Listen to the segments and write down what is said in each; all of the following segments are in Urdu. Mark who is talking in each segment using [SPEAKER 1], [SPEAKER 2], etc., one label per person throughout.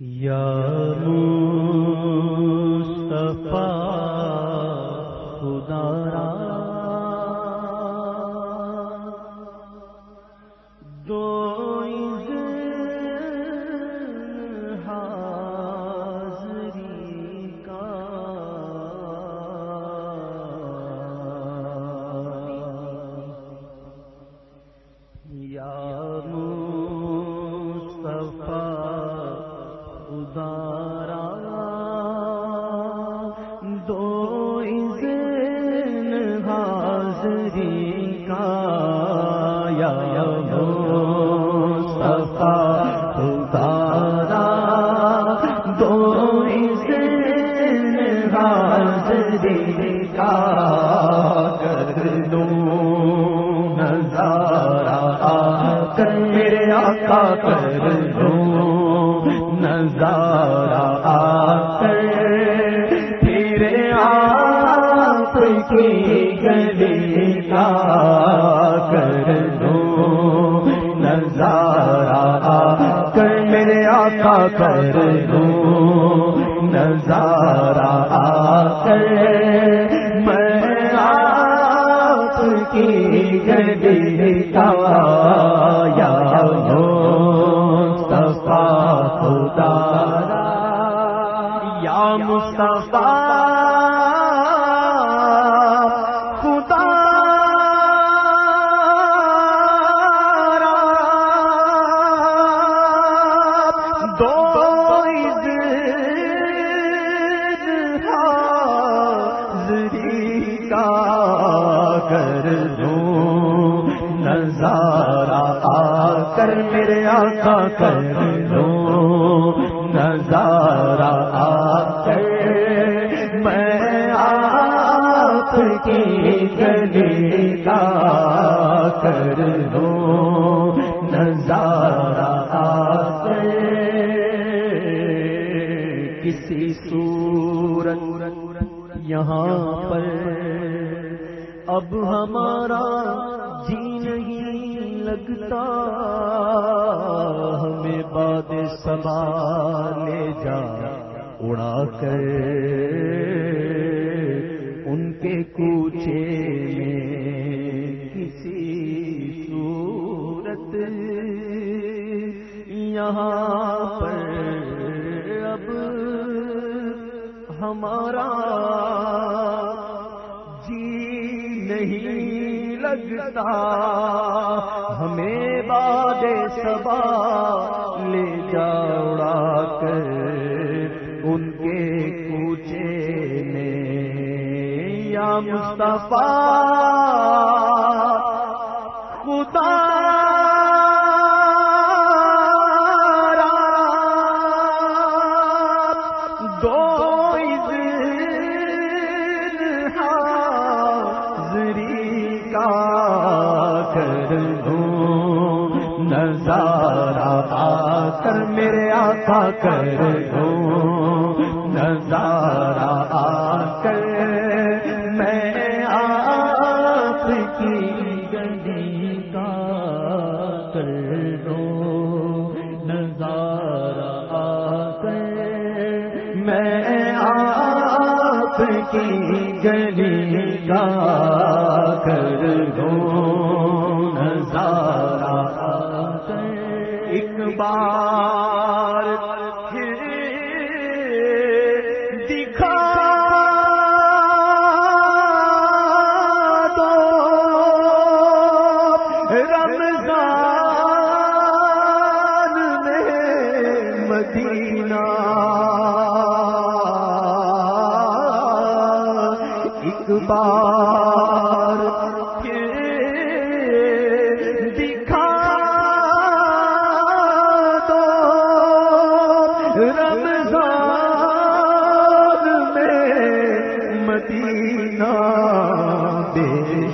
[SPEAKER 1] یا آقا کر دوں، نظارہ کر پھر آپ کی گلی کا کر دوں، نظارہ کر میرے آقا کر دوں، نظارہ کر میں آپ کی گلی کا میرے آقا کر دوں نظارہ آ کر میں آپ کی گلی کا کر دوں نظارہ آ کر کسی صورت یہاں پر اب ہمارا جی نہیں لگتا۔ ہمیں باد سبا لے جا۔ اڑا کر ان کے کوچے میں کسی صورت۔ یہاں پر اب ہمارا لگتا ہمیں باد سبا لے جا اڑا کر ان کے کوچے میں۔ یا مصطفیٰ کر میرے آقا کر دوں، نظارہ آ کر میں آپ کی گلی کا کر دوں، نظارہ آ کر میں آپ کی گلی کا ایک بار پھر دکھا دو۔ رمضان میں مدینہ۔ ایک بار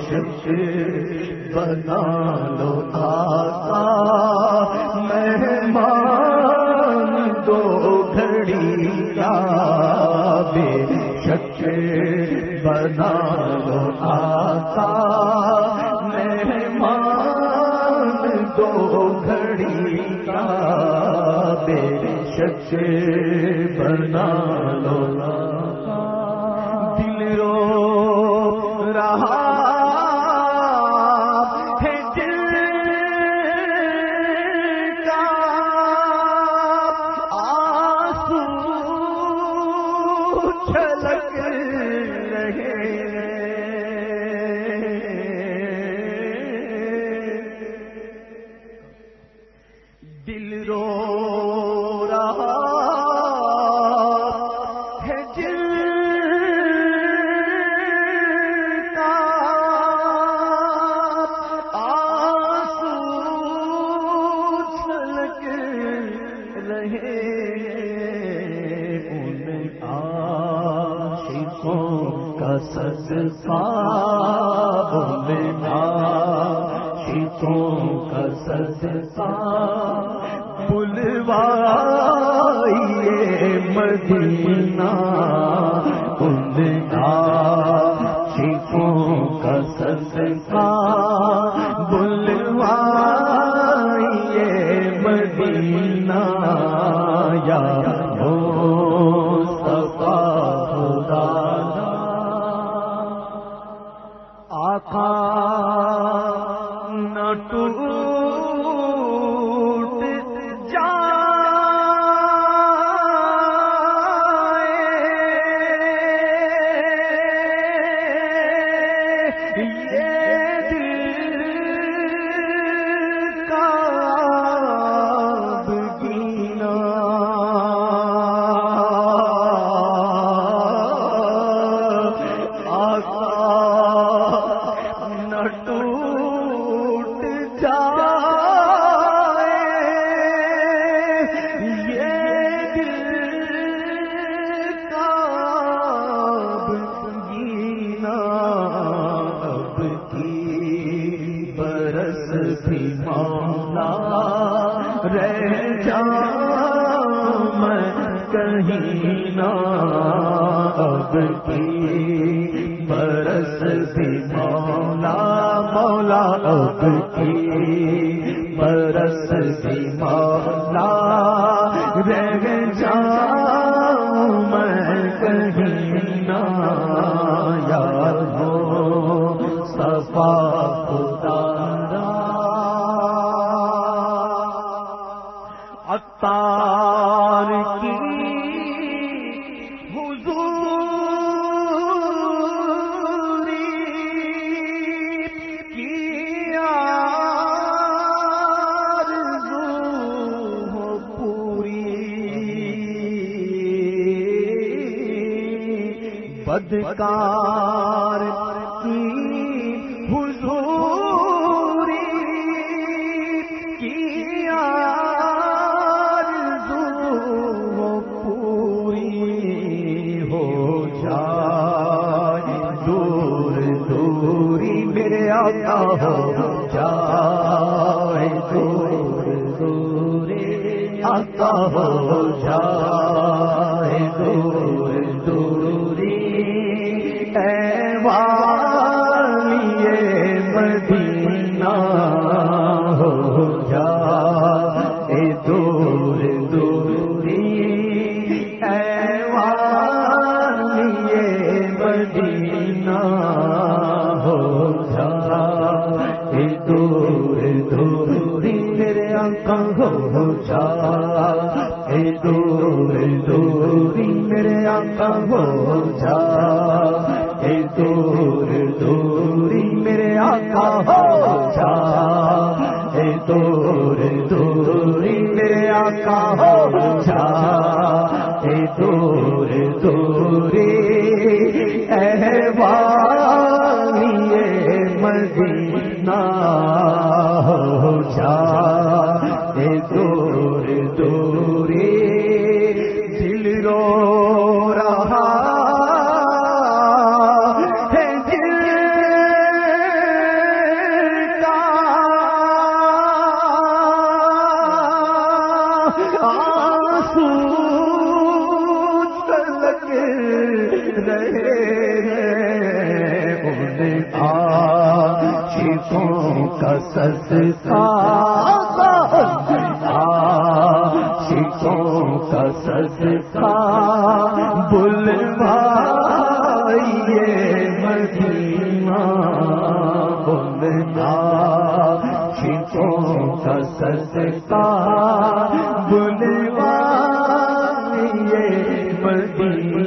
[SPEAKER 1] بے شک بنا لو آقا مہمان دو گھڑی کا بے شک بنا لو آقا مہمان دو گھڑی کا بے چچے بنا لو دل چھلک رہے صدقہ ان شیتوں کا صدقہ بلوائیے مدینہ۔ جائے میں اب کی برس بھی مولا مولا اب کی برس بھی مولا۔ رہ جا میں کہیں نہ یار ہو، صفا بدکار کی میرے آنکھوں ہو جائے دور دوری میرے آنکھوں ہو جائے دور دوری میرے آقا ہو جائے دور دوری میرے آقا ہو جائے دور دوری عاشقوں کا صدقہ عاشقوں کا مدینہ بلنا چیتوں کا صدقہ بلوائیے مدینہ۔